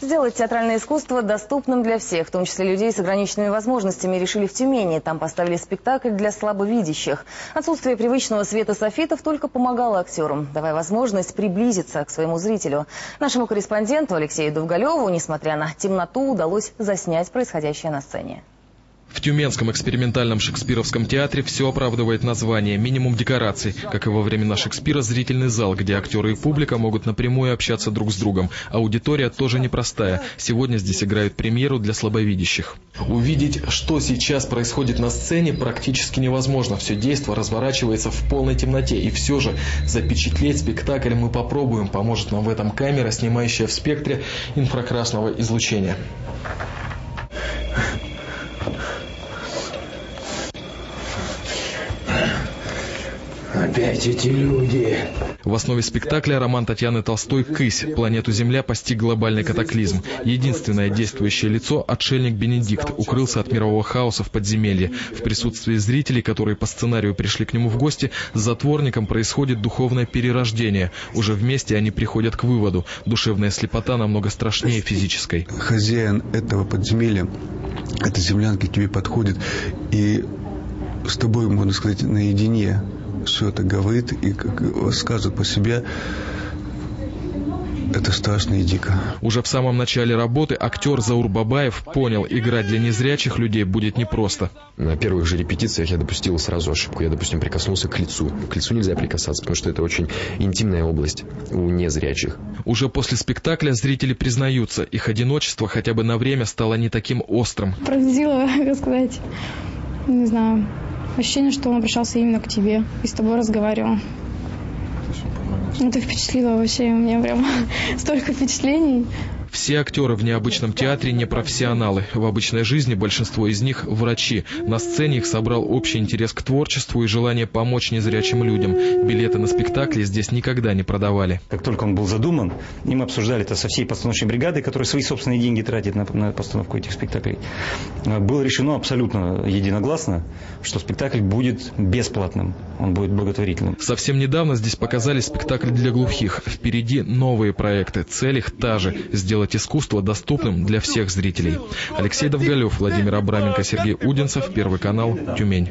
Сделать театральное искусство доступным для всех, в том числе людей с ограниченными возможностями, решили в Тюмени. Там поставили спектакль для слабовидящих. Отсутствие привычного света софитов только помогало актерам, давая возможность приблизиться к своему зрителю. Нашему корреспонденту Алексею Довголеву, несмотря на темноту, удалось заснять происходящее на сцене. В Тюменском экспериментальном шекспировском театре все оправдывает название, минимум декораций. Как и во времена Шекспира, зрительный зал, где актеры и публика могут напрямую общаться друг с другом. Аудитория тоже непростая. Сегодня здесь играют премьеру для слабовидящих. Увидеть, что сейчас происходит на сцене, практически невозможно. Все действо разворачивается в полной темноте. И все же запечатлеть спектакль мы попробуем. Поможет нам в этом камера, снимающая в спектре инфракрасного излучения. Опять эти люди. В основе спектакля роман Татьяны Толстой «Кысь». Планету Земля постиг глобальный катаклизм. Единственное действующее лицо, отшельник Бенедикт, укрылся от мирового хаоса в подземелье. В присутствии зрителей, которые по сценарию пришли к нему в гости, с затворником происходит духовное перерождение. Уже вместе они приходят к выводу. Душевная слепота намного страшнее физической. Хозяин этого подземелья, этой землянки к тебе подходит и с тобой, можно сказать, наедине все это говорит и как рассказывает по себе, это страшно и дико. Уже в самом начале работы актер Заур Бабаев понял, играть для незрячих людей будет непросто. На первых же репетициях я допустил сразу ошибку. Я, допустим, прикоснулся к лицу. К лицу нельзя прикасаться, потому что это очень интимная область у незрячих. Уже после спектакля зрители признаются, их одиночество хотя бы на время стало не таким острым. Пронзило, как сказать, не знаю, ощущение, что он обращался именно к тебе и с тобой разговаривал. Это впечатлило вообще, у меня прям столько впечатлений. Все актеры в необычном театре не профессионалы. В обычной жизни большинство из них – врачи. На сцене их собрал общий интерес к творчеству и желание помочь незрячим людям. Билеты на спектакли здесь никогда не продавали. Как только он был задуман, и мы обсуждали это со всей постановочной бригадой, которая свои собственные деньги тратит на, на постановку этих спектаклей, было решено абсолютно единогласно, что спектакль будет бесплатным, он будет благотворительным. Совсем недавно здесь показали спектакль для глухих. Впереди новые проекты. Цель их та же – сделать сделать искусство доступным для всех зрителей. Алексей Довголев, Владимир Абраменко, Сергей Удинцев, Первый канал, Тюмень.